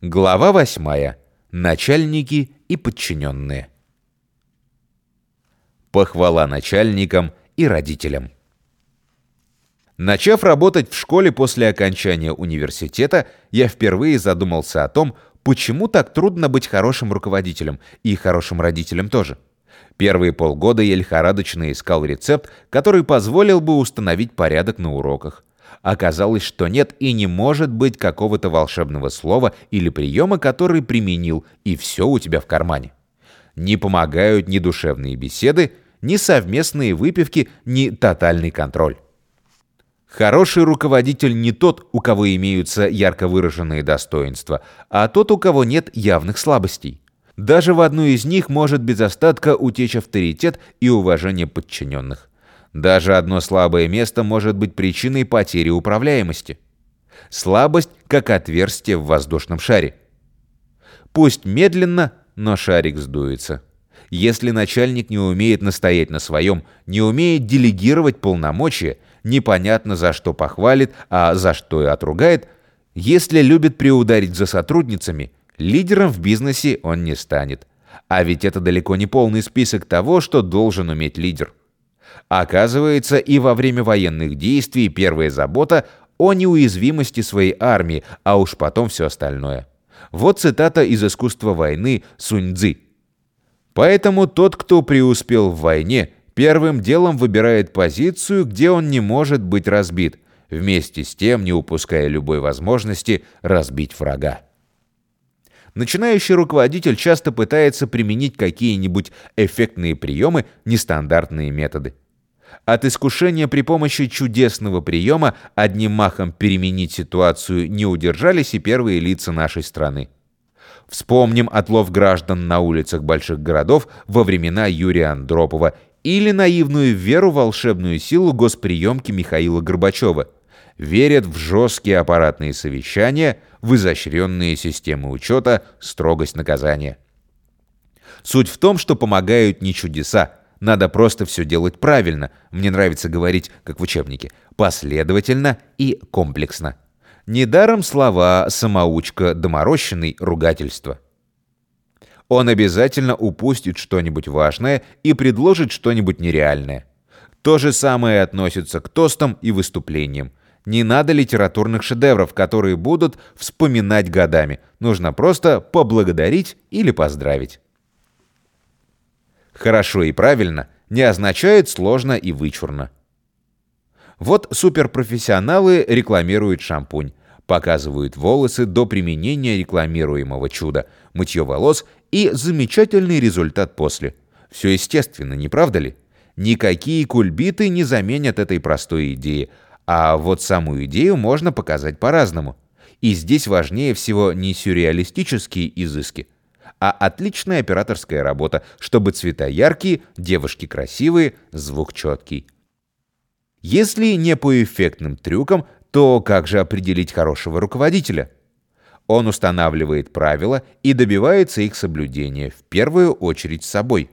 Глава восьмая. Начальники и подчиненные. Похвала начальникам и родителям. Начав работать в школе после окончания университета, я впервые задумался о том, почему так трудно быть хорошим руководителем и хорошим родителем тоже. Первые полгода я лихорадочно искал рецепт, который позволил бы установить порядок на уроках. Оказалось, что нет и не может быть какого-то волшебного слова или приема, который применил, и все у тебя в кармане. Не помогают ни душевные беседы, ни совместные выпивки, ни тотальный контроль. Хороший руководитель не тот, у кого имеются ярко выраженные достоинства, а тот, у кого нет явных слабостей. Даже в одну из них может без остатка утечь авторитет и уважение подчиненных. Даже одно слабое место может быть причиной потери управляемости. Слабость как отверстие в воздушном шаре. Пусть медленно, но шарик сдуется. Если начальник не умеет настоять на своем, не умеет делегировать полномочия, непонятно за что похвалит, а за что и отругает, если любит приударить за сотрудницами, лидером в бизнесе он не станет. А ведь это далеко не полный список того, что должен уметь лидер. Оказывается, и во время военных действий первая забота о неуязвимости своей армии, а уж потом все остальное. Вот цитата из «Искусства войны» Сунь-Дзы. «Поэтому тот, кто преуспел в войне, первым делом выбирает позицию, где он не может быть разбит, вместе с тем не упуская любой возможности разбить врага». Начинающий руководитель часто пытается применить какие-нибудь эффектные приемы, нестандартные методы. От искушения при помощи чудесного приема одним махом переменить ситуацию не удержались и первые лица нашей страны. Вспомним отлов граждан на улицах больших городов во времена Юрия Андропова или наивную веру в волшебную силу госприемки Михаила Горбачева. Верят в жесткие аппаратные совещания, в изощренные системы учета, строгость наказания. Суть в том, что помогают не чудеса, надо просто все делать правильно. Мне нравится говорить, как в учебнике, последовательно и комплексно. Недаром слова «самоучка», «доморощенный», «ругательство». Он обязательно упустит что-нибудь важное и предложит что-нибудь нереальное. То же самое относится к тостам и выступлениям. Не надо литературных шедевров, которые будут вспоминать годами. Нужно просто поблагодарить или поздравить. Хорошо и правильно не означает сложно и вычурно. Вот суперпрофессионалы рекламируют шампунь, показывают волосы до применения рекламируемого чуда, мытье волос и замечательный результат после. Все естественно, не правда ли? Никакие кульбиты не заменят этой простой идеи, а вот саму идею можно показать по-разному. И здесь важнее всего не сюрреалистические изыски, а отличная операторская работа, чтобы цвета яркие, девушки красивые, звук четкий. Если не по эффектным трюкам, то как же определить хорошего руководителя? Он устанавливает правила и добивается их соблюдения, в первую очередь собой.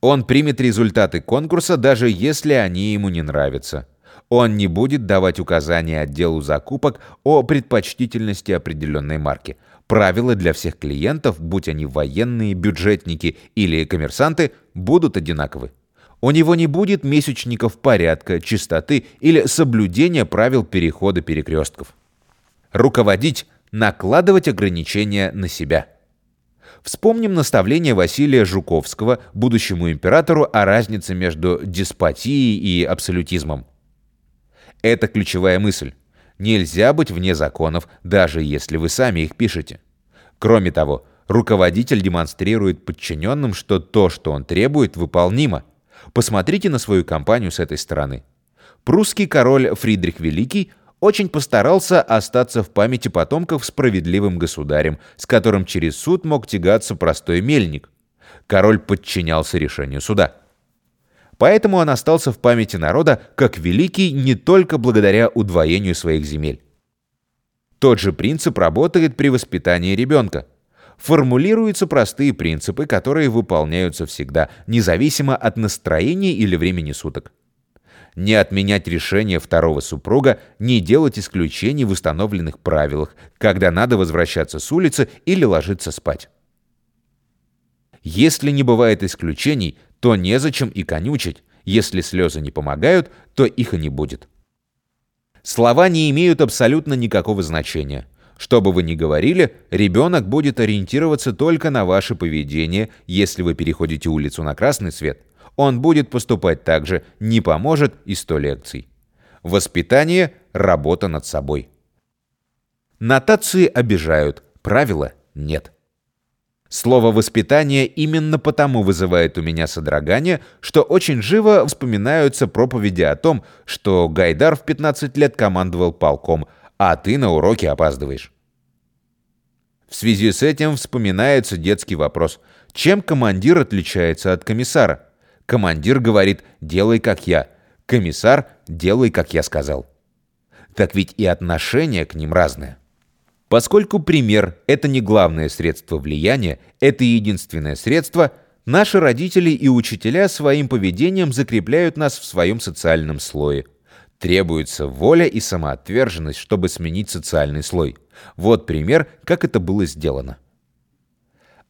Он примет результаты конкурса, даже если они ему не нравятся. Он не будет давать указания отделу закупок о предпочтительности определенной марки – Правила для всех клиентов, будь они военные, бюджетники или коммерсанты, будут одинаковы. У него не будет месячников порядка, чистоты или соблюдения правил перехода перекрестков. Руководить – накладывать ограничения на себя. Вспомним наставление Василия Жуковского, будущему императору, о разнице между деспотией и абсолютизмом. Это ключевая мысль. Нельзя быть вне законов, даже если вы сами их пишете. Кроме того, руководитель демонстрирует подчиненным, что то, что он требует, выполнимо. Посмотрите на свою компанию с этой стороны. Прусский король Фридрих Великий очень постарался остаться в памяти потомков справедливым государем, с которым через суд мог тягаться простой мельник. Король подчинялся решению суда. Поэтому он остался в памяти народа как великий не только благодаря удвоению своих земель. Тот же принцип работает при воспитании ребенка. Формулируются простые принципы, которые выполняются всегда, независимо от настроения или времени суток. Не отменять решение второго супруга, не делать исключений в установленных правилах, когда надо возвращаться с улицы или ложиться спать. Если не бывает исключений, то незачем и конючить. Если слезы не помогают, то их и не будет. Слова не имеют абсолютно никакого значения. Что бы вы ни говорили, ребенок будет ориентироваться только на ваше поведение, если вы переходите улицу на красный свет. Он будет поступать так же, не поможет и сто лекций. Воспитание – работа над собой. Нотации обижают, правила нет. Слово «воспитание» именно потому вызывает у меня содрогание, что очень живо вспоминаются проповеди о том, что Гайдар в 15 лет командовал полком, а ты на уроке опаздываешь. В связи с этим вспоминается детский вопрос. Чем командир отличается от комиссара? Командир говорит «делай как я», комиссар «делай как я сказал». Так ведь и отношение к ним разное. Поскольку пример – это не главное средство влияния, это единственное средство, наши родители и учителя своим поведением закрепляют нас в своем социальном слое. Требуется воля и самоотверженность, чтобы сменить социальный слой. Вот пример, как это было сделано.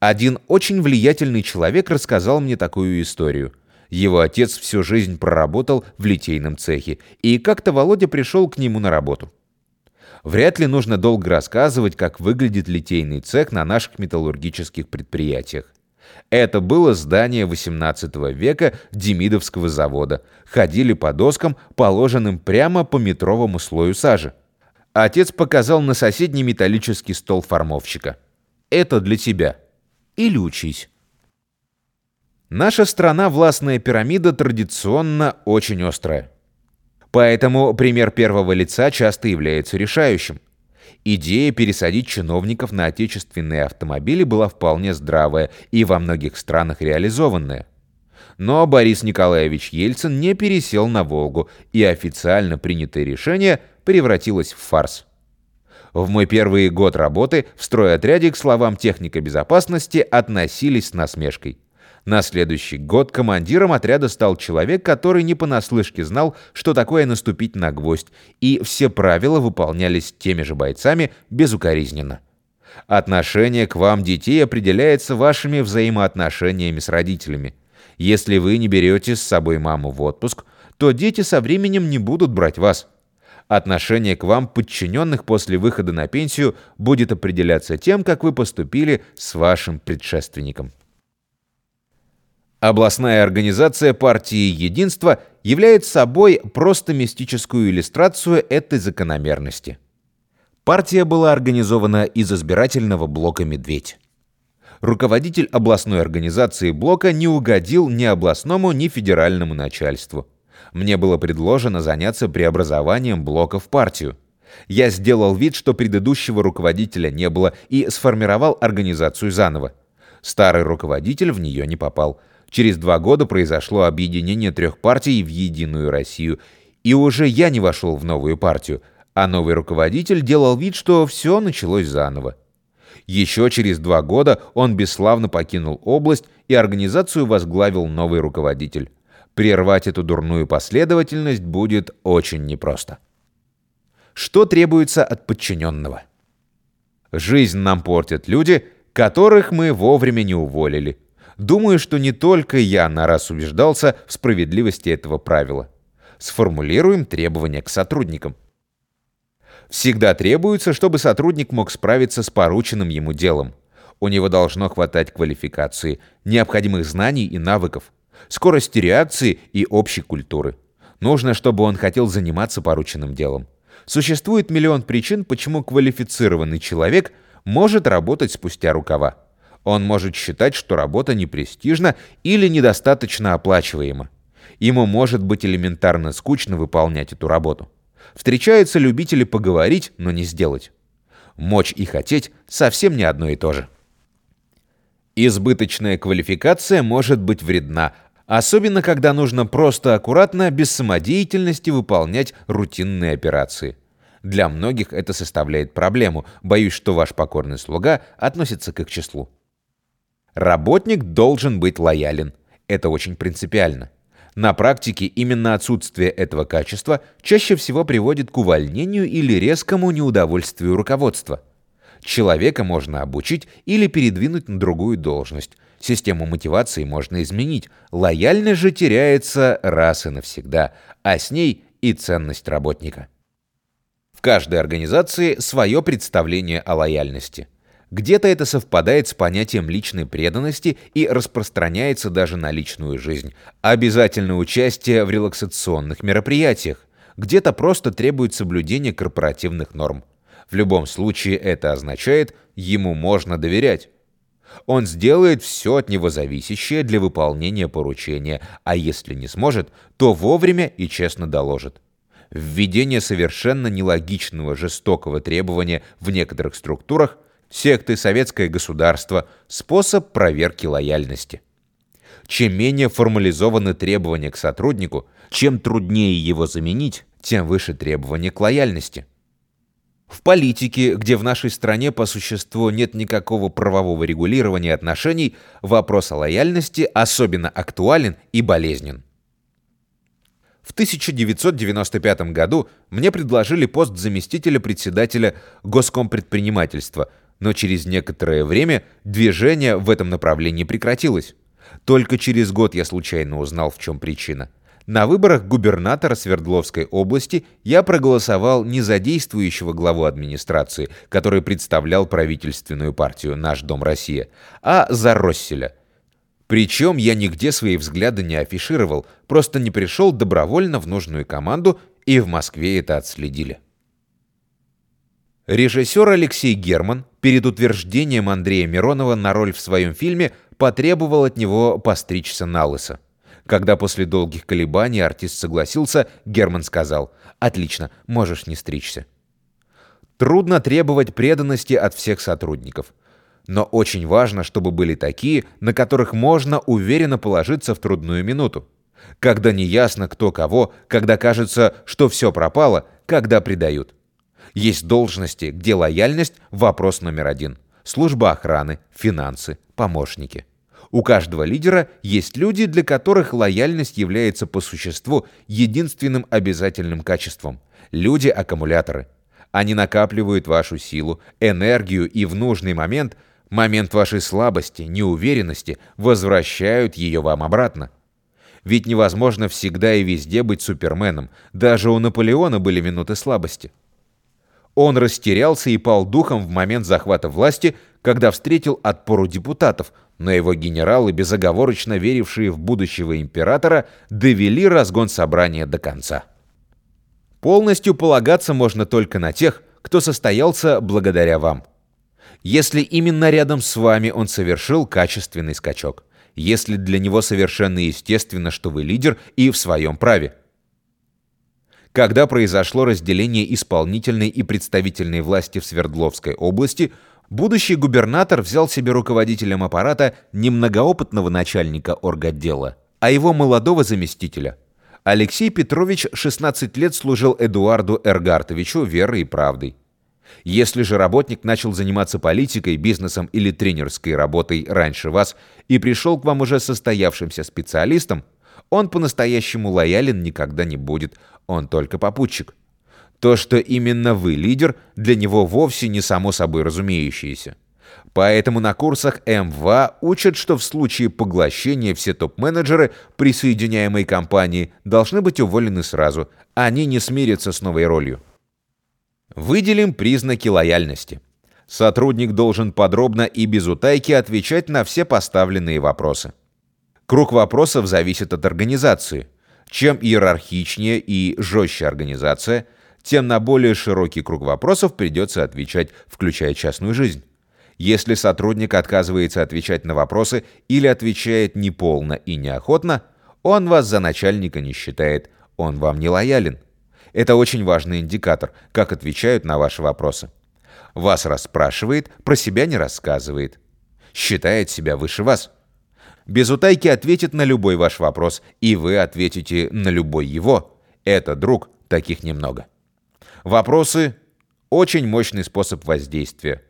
Один очень влиятельный человек рассказал мне такую историю. Его отец всю жизнь проработал в литейном цехе, и как-то Володя пришел к нему на работу. Вряд ли нужно долго рассказывать, как выглядит литейный цех на наших металлургических предприятиях. Это было здание XVIII века Демидовского завода. Ходили по доскам, положенным прямо по метровому слою сажи. Отец показал на соседний металлический стол формовщика. «Это для тебя. Или учись». Наша страна властная пирамида традиционно очень острая. Поэтому пример первого лица часто является решающим. Идея пересадить чиновников на отечественные автомобили была вполне здравая и во многих странах реализованная. Но Борис Николаевич Ельцин не пересел на «Волгу», и официально принятое решение превратилось в фарс. В мой первый год работы в стройотряде к словам техника безопасности относились с насмешкой. На следующий год командиром отряда стал человек, который не понаслышке знал, что такое наступить на гвоздь, и все правила выполнялись теми же бойцами безукоризненно. Отношение к вам детей определяется вашими взаимоотношениями с родителями. Если вы не берете с собой маму в отпуск, то дети со временем не будут брать вас. Отношение к вам подчиненных после выхода на пенсию будет определяться тем, как вы поступили с вашим предшественником. Областная организация партии «Единство» является собой просто мистическую иллюстрацию этой закономерности. Партия была организована из избирательного блока «Медведь». Руководитель областной организации блока не угодил ни областному, ни федеральному начальству. Мне было предложено заняться преобразованием блока в партию. Я сделал вид, что предыдущего руководителя не было, и сформировал организацию заново. Старый руководитель в нее не попал – Через два года произошло объединение трех партий в единую Россию, и уже я не вошел в новую партию, а новый руководитель делал вид, что все началось заново. Еще через два года он бесславно покинул область, и организацию возглавил новый руководитель. Прервать эту дурную последовательность будет очень непросто. Что требуется от подчиненного? Жизнь нам портят люди, которых мы вовремя не уволили – Думаю, что не только я на раз убеждался в справедливости этого правила. Сформулируем требования к сотрудникам. Всегда требуется, чтобы сотрудник мог справиться с порученным ему делом. У него должно хватать квалификации, необходимых знаний и навыков, скорости реакции и общей культуры. Нужно, чтобы он хотел заниматься порученным делом. Существует миллион причин, почему квалифицированный человек может работать спустя рукава. Он может считать, что работа непрестижна или недостаточно оплачиваема. Ему может быть элементарно скучно выполнять эту работу. Встречаются любители поговорить, но не сделать. Мочь и хотеть совсем не одно и то же. Избыточная квалификация может быть вредна, особенно когда нужно просто аккуратно, без самодеятельности выполнять рутинные операции. Для многих это составляет проблему. Боюсь, что ваш покорный слуга относится к их числу. Работник должен быть лоялен. Это очень принципиально. На практике именно отсутствие этого качества чаще всего приводит к увольнению или резкому неудовольствию руководства. Человека можно обучить или передвинуть на другую должность. Систему мотивации можно изменить. Лояльность же теряется раз и навсегда, а с ней и ценность работника. В каждой организации свое представление о лояльности – где-то это совпадает с понятием личной преданности и распространяется даже на личную жизнь. Обязательное участие в релаксационных мероприятиях. Где-то просто требует соблюдения корпоративных норм. В любом случае это означает, ему можно доверять. Он сделает все от него зависящее для выполнения поручения, а если не сможет, то вовремя и честно доложит. Введение совершенно нелогичного жестокого требования в некоторых структурах – секты, советское государство, способ проверки лояльности. Чем менее формализованы требования к сотруднику, чем труднее его заменить, тем выше требования к лояльности. В политике, где в нашей стране по существу нет никакого правового регулирования отношений, вопрос о лояльности особенно актуален и болезнен. В 1995 году мне предложили пост заместителя председателя Госкомпредпринимательства – но через некоторое время движение в этом направлении прекратилось. Только через год я случайно узнал, в чем причина. На выборах губернатора Свердловской области я проголосовал не за действующего главу администрации, который представлял правительственную партию «Наш Дом Россия», а за Росселя. Причем я нигде свои взгляды не афишировал, просто не пришел добровольно в нужную команду, и в Москве это отследили. Режиссер Алексей Герман перед утверждением Андрея Миронова на роль в своем фильме потребовал от него постричься на лысо. Когда после долгих колебаний артист согласился, Герман сказал «Отлично, можешь не стричься». Трудно требовать преданности от всех сотрудников. Но очень важно, чтобы были такие, на которых можно уверенно положиться в трудную минуту. Когда неясно кто кого, когда кажется, что все пропало, когда предают. Есть должности, где лояльность – вопрос номер один. Служба охраны, финансы, помощники. У каждого лидера есть люди, для которых лояльность является по существу единственным обязательным качеством. Люди-аккумуляторы. Они накапливают вашу силу, энергию и в нужный момент, момент вашей слабости, неуверенности, возвращают ее вам обратно. Ведь невозможно всегда и везде быть суперменом. Даже у Наполеона были минуты слабости. Он растерялся и пал духом в момент захвата власти, когда встретил отпору депутатов, но его генералы, безоговорочно верившие в будущего императора, довели разгон собрания до конца. Полностью полагаться можно только на тех, кто состоялся благодаря вам. Если именно рядом с вами он совершил качественный скачок, если для него совершенно естественно, что вы лидер и в своем праве – когда произошло разделение исполнительной и представительной власти в Свердловской области, будущий губернатор взял себе руководителем аппарата не многоопытного начальника орготдела, а его молодого заместителя. Алексей Петрович 16 лет служил Эдуарду Эргартовичу верой и правдой. Если же работник начал заниматься политикой, бизнесом или тренерской работой раньше вас и пришел к вам уже состоявшимся специалистом, он по-настоящему лоялен никогда не будет, он только попутчик. То, что именно вы лидер, для него вовсе не само собой разумеющееся. Поэтому на курсах МВА учат, что в случае поглощения все топ-менеджеры присоединяемой компании должны быть уволены сразу, они не смирятся с новой ролью. Выделим признаки лояльности. Сотрудник должен подробно и без утайки отвечать на все поставленные вопросы. Круг вопросов зависит от организации. Чем иерархичнее и жестче организация, тем на более широкий круг вопросов придется отвечать, включая частную жизнь. Если сотрудник отказывается отвечать на вопросы или отвечает неполно и неохотно, он вас за начальника не считает, он вам не лоялен. Это очень важный индикатор, как отвечают на ваши вопросы. Вас расспрашивает, про себя не рассказывает. Считает себя выше вас – без утайки ответит на любой ваш вопрос, и вы ответите на любой его. Это, друг, таких немного. Вопросы – очень мощный способ воздействия.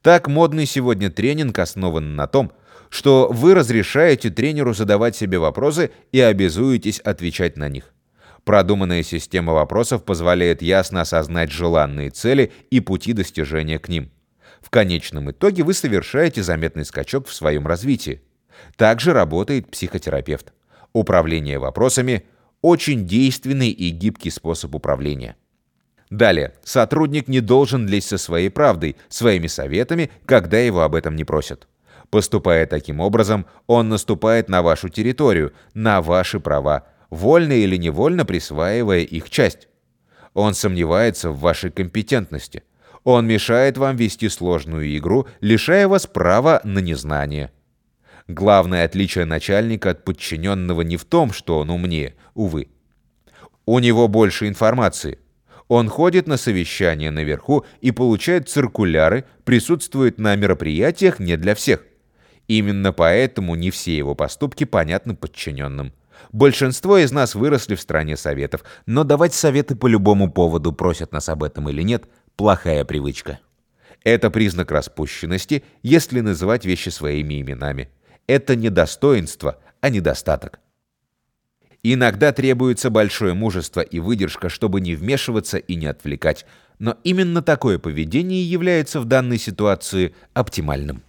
Так модный сегодня тренинг основан на том, что вы разрешаете тренеру задавать себе вопросы и обязуетесь отвечать на них. Продуманная система вопросов позволяет ясно осознать желанные цели и пути достижения к ним. В конечном итоге вы совершаете заметный скачок в своем развитии. Также работает психотерапевт. Управление вопросами – очень действенный и гибкий способ управления. Далее, сотрудник не должен лезть со своей правдой, своими советами, когда его об этом не просят. Поступая таким образом, он наступает на вашу территорию, на ваши права, вольно или невольно присваивая их часть. Он сомневается в вашей компетентности. Он мешает вам вести сложную игру, лишая вас права на незнание. Главное отличие начальника от подчиненного не в том, что он умнее, увы. У него больше информации. Он ходит на совещания наверху и получает циркуляры, присутствует на мероприятиях не для всех. Именно поэтому не все его поступки понятны подчиненным. Большинство из нас выросли в стране советов, но давать советы по любому поводу, просят нас об этом или нет, плохая привычка. Это признак распущенности, если называть вещи своими именами. Это не достоинство, а недостаток. Иногда требуется большое мужество и выдержка, чтобы не вмешиваться и не отвлекать, но именно такое поведение является в данной ситуации оптимальным.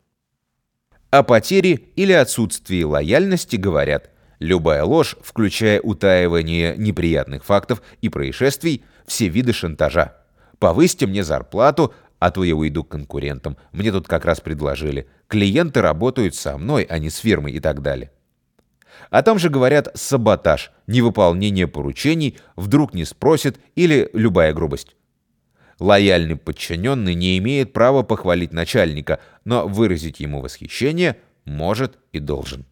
О потере или отсутствии лояльности говорят – Любая ложь, включая утаивание неприятных фактов и происшествий, все виды шантажа. Повысьте мне зарплату, а то я уйду к конкурентам. Мне тут как раз предложили. Клиенты работают со мной, а не с фирмой и так далее. О том же говорят саботаж, невыполнение поручений, вдруг не спросит или любая грубость. Лояльный подчиненный не имеет права похвалить начальника, но выразить ему восхищение может и должен.